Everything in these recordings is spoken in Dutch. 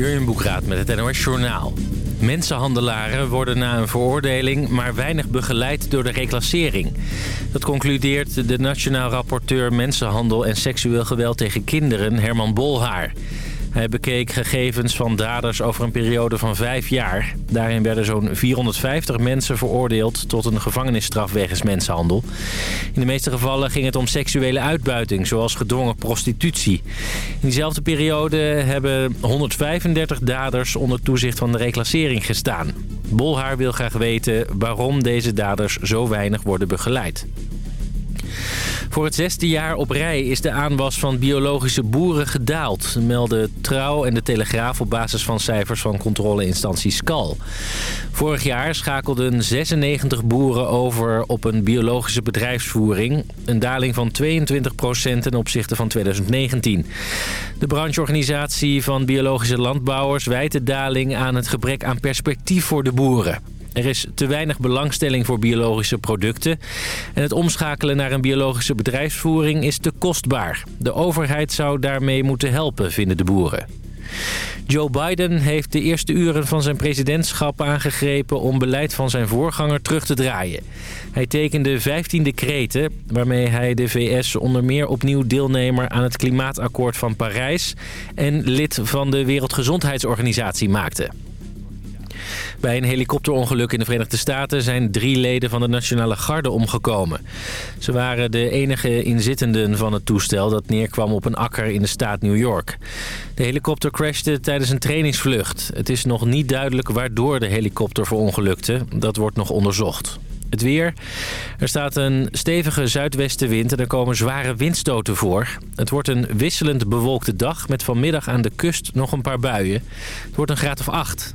Jurjen Boekraat met het NOS Journaal. Mensenhandelaren worden na een veroordeling maar weinig begeleid door de reclassering. Dat concludeert de Nationaal Rapporteur Mensenhandel en Seksueel Geweld tegen Kinderen, Herman Bolhaar. Hij bekeek gegevens van daders over een periode van vijf jaar. Daarin werden zo'n 450 mensen veroordeeld tot een gevangenisstraf wegens mensenhandel. In de meeste gevallen ging het om seksuele uitbuiting, zoals gedwongen prostitutie. In diezelfde periode hebben 135 daders onder toezicht van de reclassering gestaan. Bolhaar wil graag weten waarom deze daders zo weinig worden begeleid. Voor het zesde jaar op rij is de aanwas van biologische boeren gedaald... melden Trouw en de Telegraaf op basis van cijfers van controleinstantie SCAL. Vorig jaar schakelden 96 boeren over op een biologische bedrijfsvoering. Een daling van 22% ten opzichte van 2019. De brancheorganisatie van biologische landbouwers wijt de daling aan het gebrek aan perspectief voor de boeren. Er is te weinig belangstelling voor biologische producten. En het omschakelen naar een biologische bedrijfsvoering is te kostbaar. De overheid zou daarmee moeten helpen, vinden de boeren. Joe Biden heeft de eerste uren van zijn presidentschap aangegrepen om beleid van zijn voorganger terug te draaien. Hij tekende 15 decreten waarmee hij de VS onder meer opnieuw deelnemer aan het klimaatakkoord van Parijs en lid van de Wereldgezondheidsorganisatie maakte. Bij een helikopterongeluk in de Verenigde Staten zijn drie leden van de Nationale Garde omgekomen. Ze waren de enige inzittenden van het toestel dat neerkwam op een akker in de staat New York. De helikopter crashte tijdens een trainingsvlucht. Het is nog niet duidelijk waardoor de helikopter verongelukte. Dat wordt nog onderzocht. Het weer. Er staat een stevige zuidwestenwind en er komen zware windstoten voor. Het wordt een wisselend bewolkte dag met vanmiddag aan de kust nog een paar buien. Het wordt een graad of acht.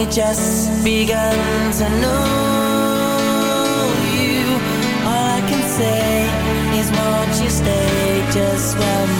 only just begun to know you. All I can say is, won't you stay just one?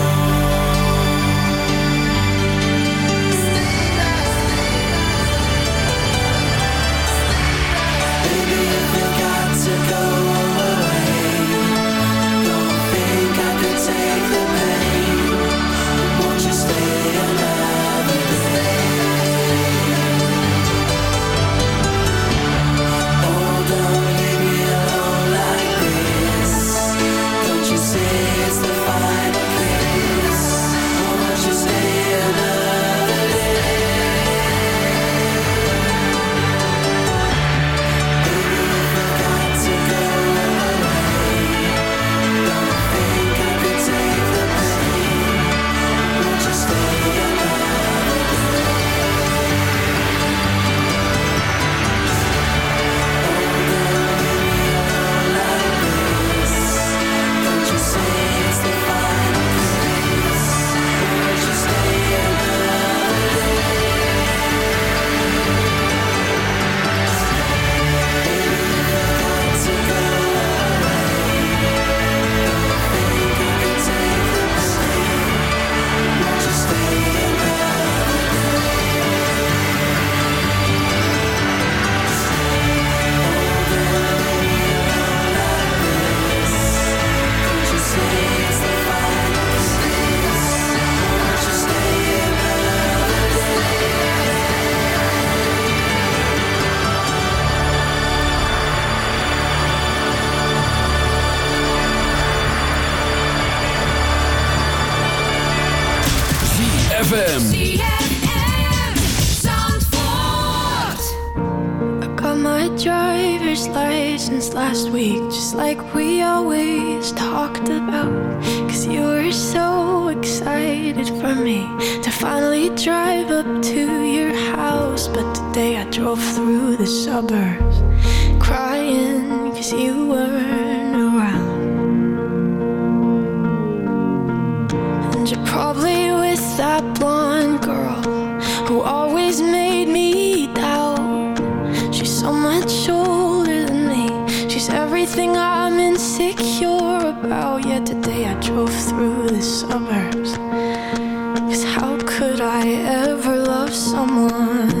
go. drove through the suburbs. Cause how could I ever love someone?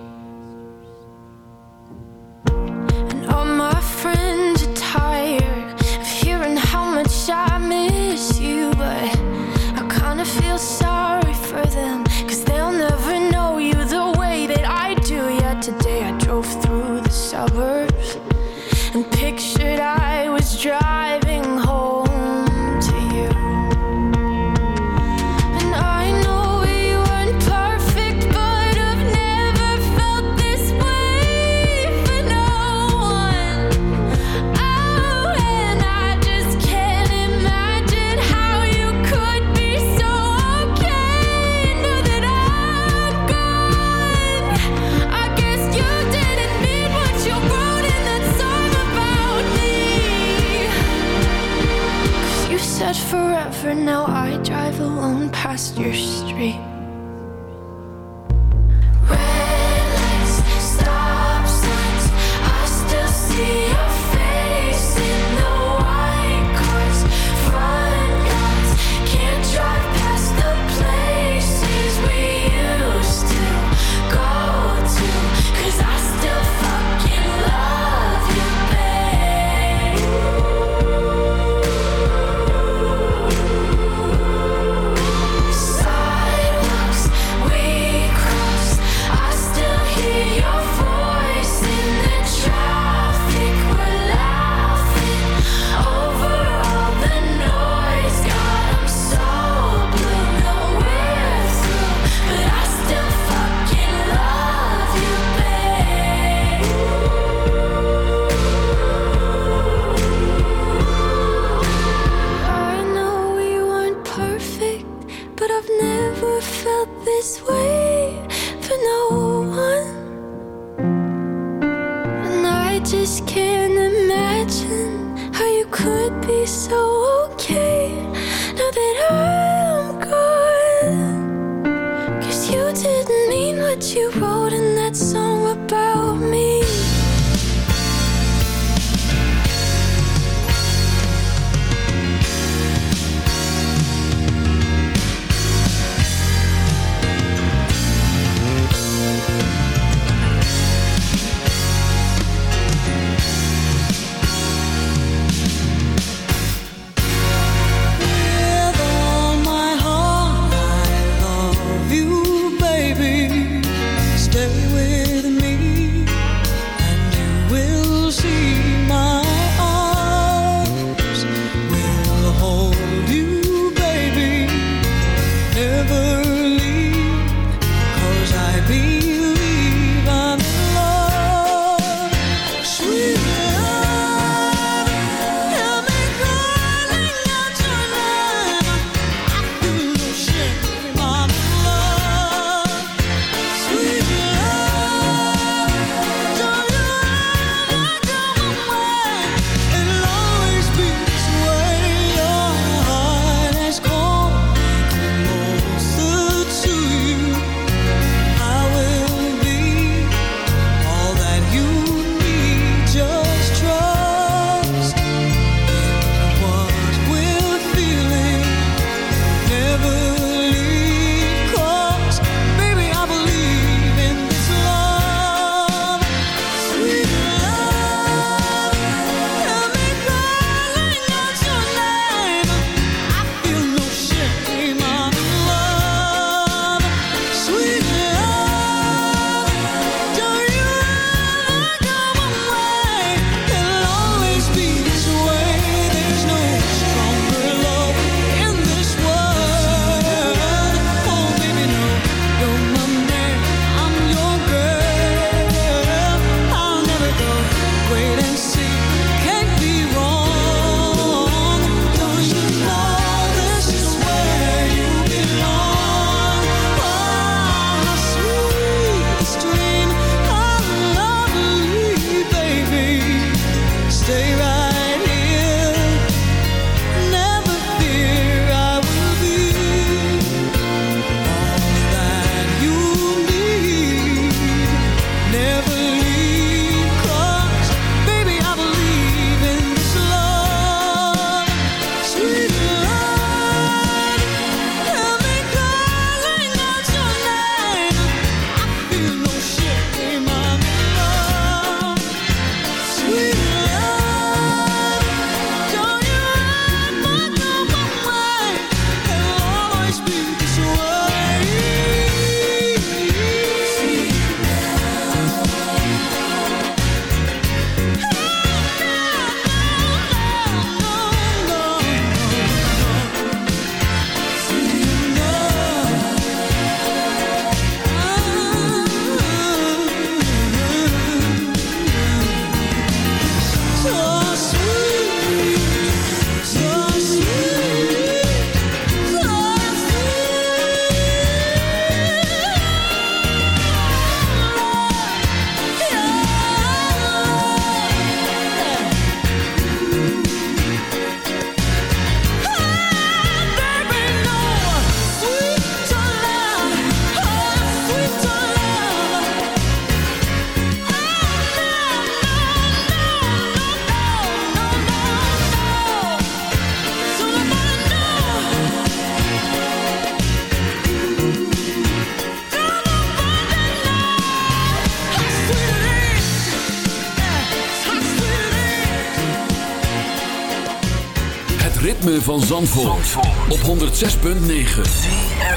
Zandvoort, op 106.9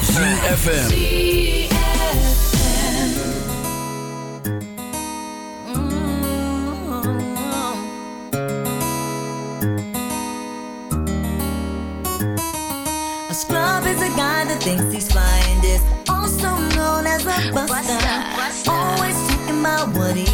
ZFM A scrub is a guy that thinks he's fine is Also known as a buster Always talking about what he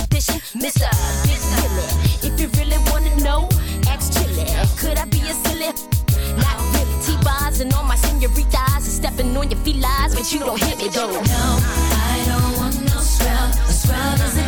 Kissing on my senoritas and stepping on your feet, lies, but you don't hit me though. No, I don't want no scrub. The scrub is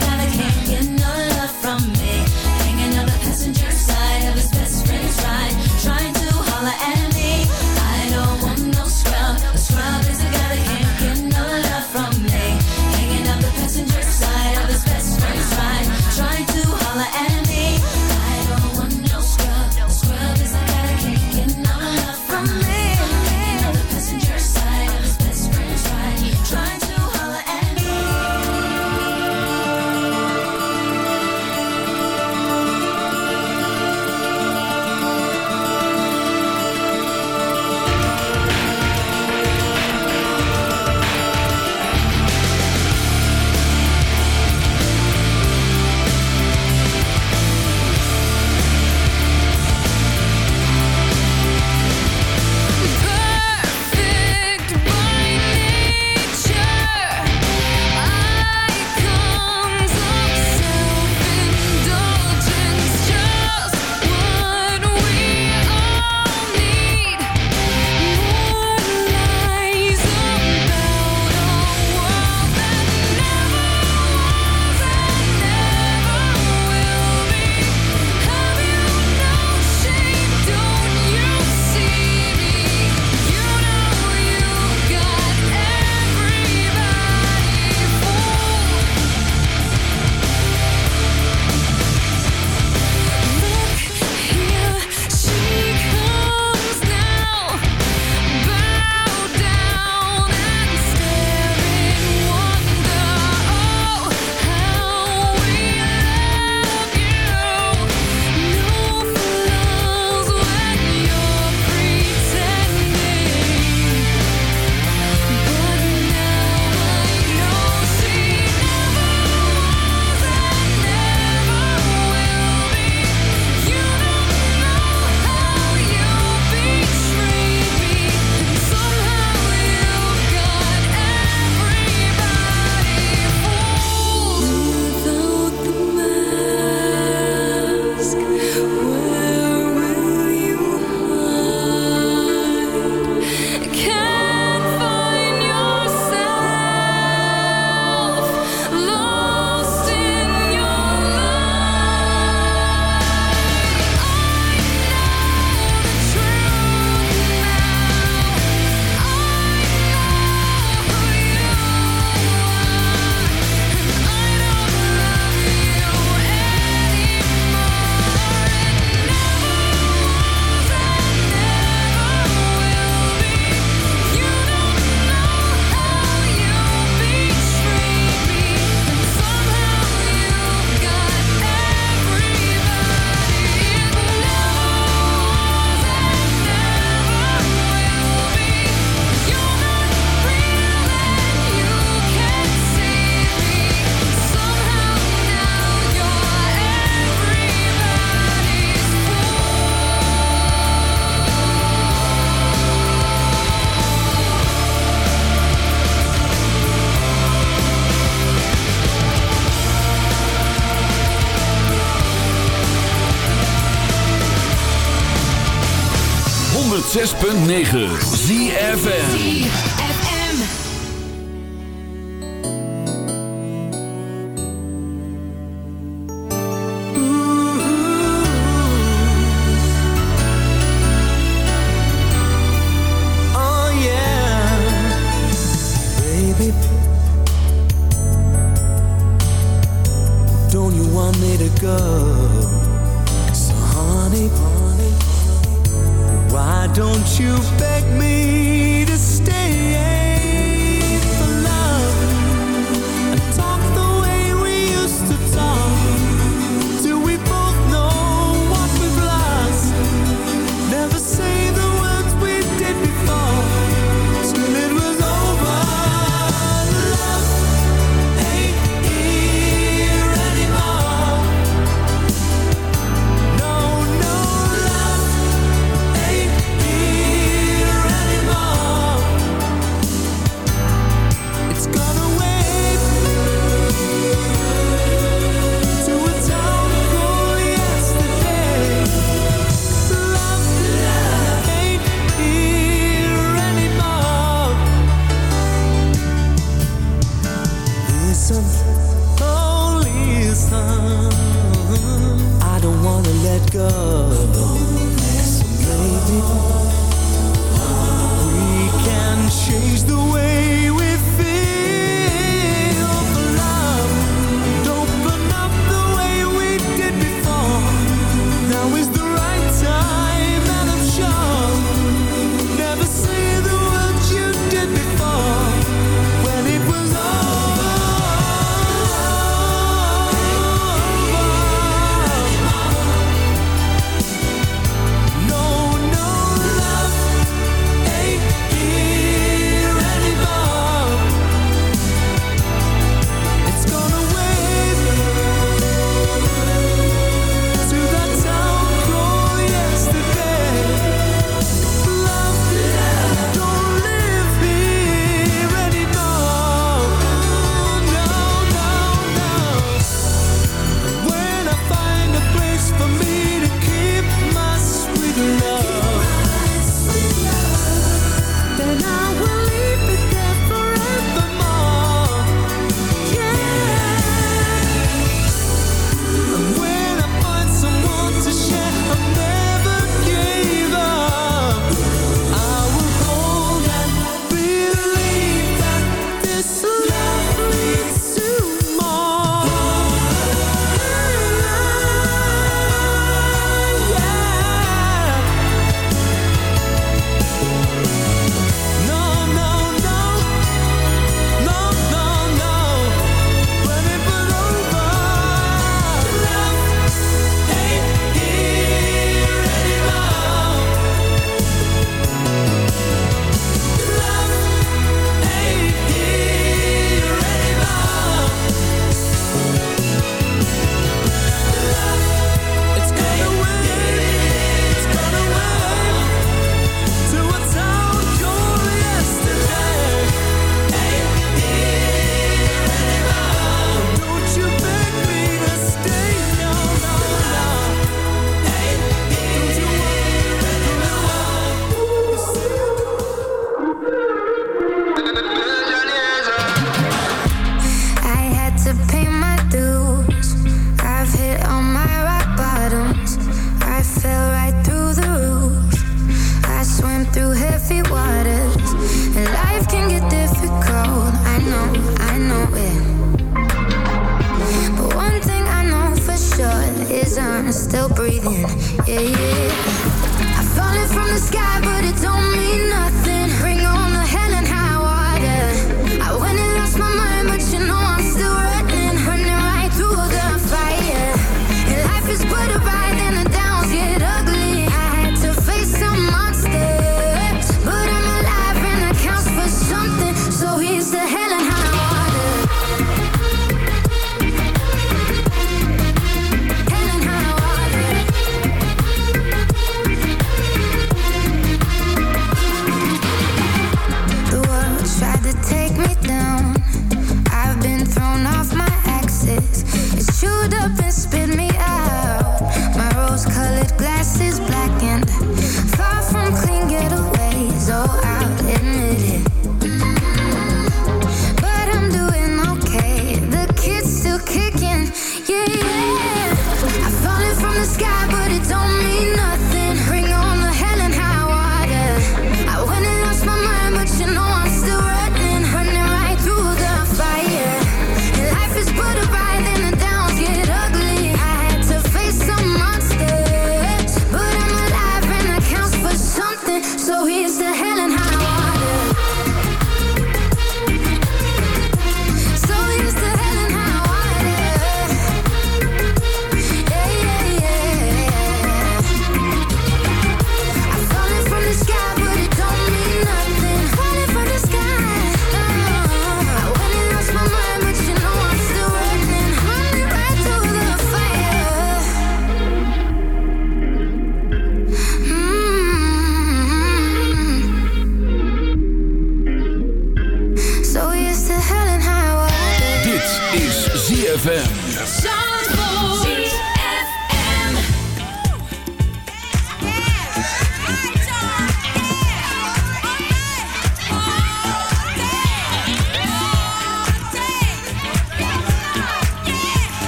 106.9